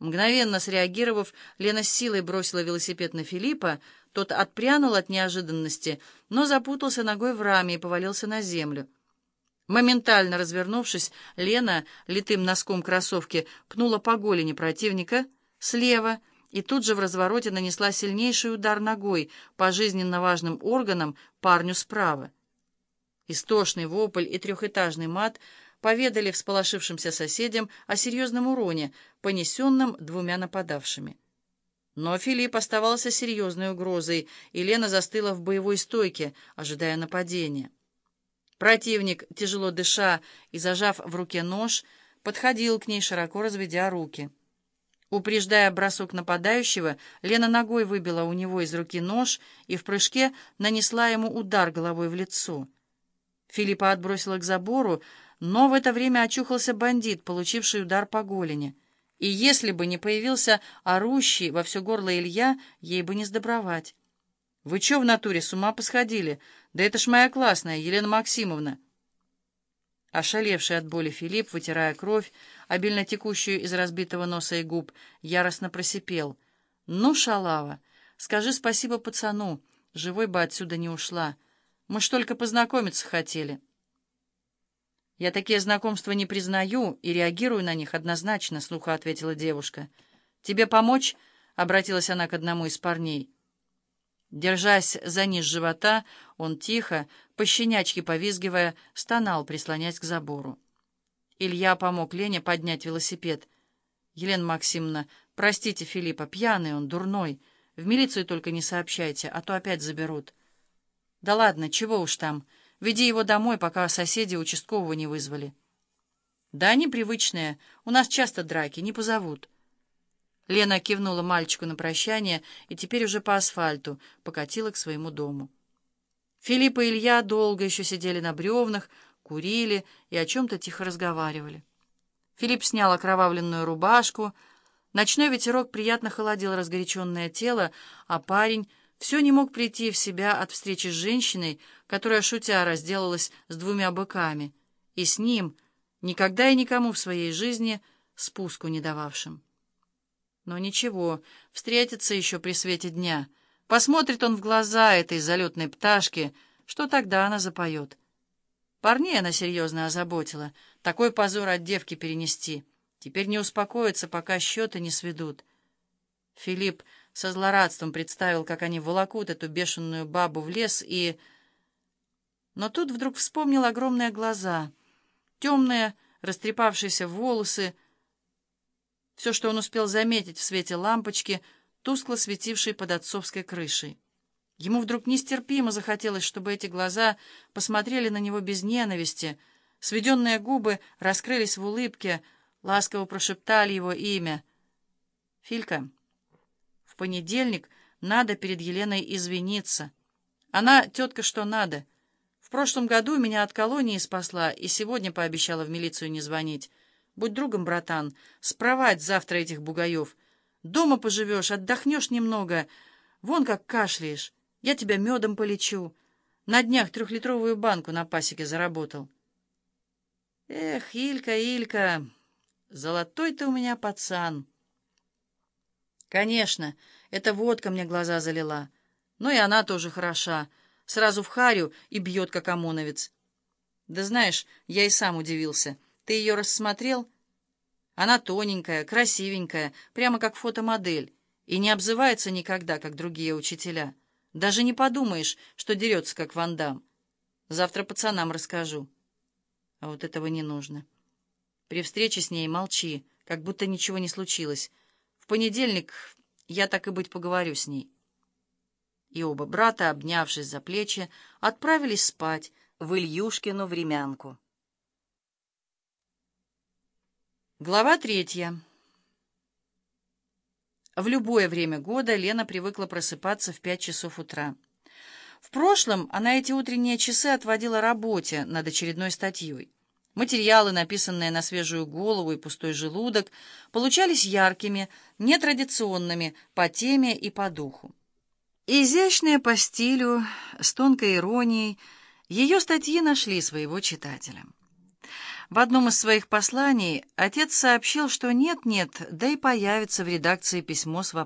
Мгновенно среагировав, Лена с силой бросила велосипед на Филиппа, тот отпрянул от неожиданности, но запутался ногой в раме и повалился на землю. Моментально развернувшись, Лена литым носком кроссовки пнула по голени противника слева и тут же в развороте нанесла сильнейший удар ногой по жизненно важным органам парню справа. Истошный вопль и трехэтажный мат поведали всполошившимся соседям о серьезном уроне, понесенном двумя нападавшими. Но Филипп оставался серьезной угрозой, и Лена застыла в боевой стойке, ожидая нападения. Противник, тяжело дыша и зажав в руке нож, подходил к ней, широко разведя руки. Упреждая бросок нападающего, Лена ногой выбила у него из руки нож и в прыжке нанесла ему удар головой в лицо. Филиппа отбросила к забору, но в это время очухался бандит, получивший удар по голени. И если бы не появился орущий во все горло Илья, ей бы не сдобровать. «Вы че в натуре, с ума посходили? Да это ж моя классная, Елена Максимовна!» Ошалевший от боли Филипп, вытирая кровь, обильно текущую из разбитого носа и губ, яростно просипел. «Ну, шалава, скажи спасибо пацану, живой бы отсюда не ушла. Мы ж только познакомиться хотели». «Я такие знакомства не признаю и реагирую на них однозначно», — слуха ответила девушка. «Тебе помочь?» — обратилась она к одному из парней. Держась за низ живота, он тихо, пощенячки повизгивая, стонал, прислонясь к забору. Илья помог Лене поднять велосипед. «Елена Максимовна, простите Филиппа, пьяный он, дурной. В милицию только не сообщайте, а то опять заберут». «Да ладно, чего уж там. Веди его домой, пока соседи участкового не вызвали». «Да они привычные. У нас часто драки, не позовут». Лена кивнула мальчику на прощание и теперь уже по асфальту покатила к своему дому. Филипп и Илья долго еще сидели на бревнах, курили и о чем-то тихо разговаривали. Филипп снял окровавленную рубашку, ночной ветерок приятно холодил разгоряченное тело, а парень все не мог прийти в себя от встречи с женщиной, которая, шутя, разделалась с двумя быками, и с ним, никогда и никому в своей жизни спуску не дававшим. Но ничего, встретится еще при свете дня. Посмотрит он в глаза этой залетной пташки, что тогда она запоет. Парней она серьезно озаботила. Такой позор от девки перенести. Теперь не успокоится, пока счеты не сведут. Филипп со злорадством представил, как они волокут эту бешеную бабу в лес, и... Но тут вдруг вспомнил огромные глаза, темные, растрепавшиеся волосы, все, что он успел заметить в свете лампочки, тускло светившей под отцовской крышей. Ему вдруг нестерпимо захотелось, чтобы эти глаза посмотрели на него без ненависти, сведенные губы раскрылись в улыбке, ласково прошептали его имя. «Филька, понедельник надо перед Еленой извиниться. Она тетка что надо. В прошлом году меня от колонии спасла и сегодня пообещала в милицию не звонить». Будь другом, братан, спровать завтра этих бугаев. Дома поживешь, отдохнешь немного. Вон как кашляешь. Я тебя медом полечу. На днях трехлитровую банку на пасеке заработал. Эх, Илька, Илька, золотой ты у меня пацан. Конечно, эта водка мне глаза залила. Но и она тоже хороша. Сразу в харю и бьет, как ОМОНовец. Да знаешь, я и сам удивился — ты ее рассмотрел? Она тоненькая, красивенькая, прямо как фотомодель, и не обзывается никогда, как другие учителя. Даже не подумаешь, что дерется, как Вандам. Завтра пацанам расскажу. А вот этого не нужно. При встрече с ней молчи, как будто ничего не случилось. Понедельник я так и быть поговорю с ней. И оба брата, обнявшись за плечи, отправились спать в Ильюшкину времянку. Глава третья. В любое время года Лена привыкла просыпаться в пять часов утра. В прошлом она эти утренние часы отводила работе над очередной статьей. Материалы, написанные на свежую голову и пустой желудок, получались яркими, нетрадиционными по теме и по духу. Изящные по стилю, с тонкой иронией, ее статьи нашли своего читателя. В одном из своих посланий отец сообщил, что нет-нет, да и появится в редакции письмо с вопросом.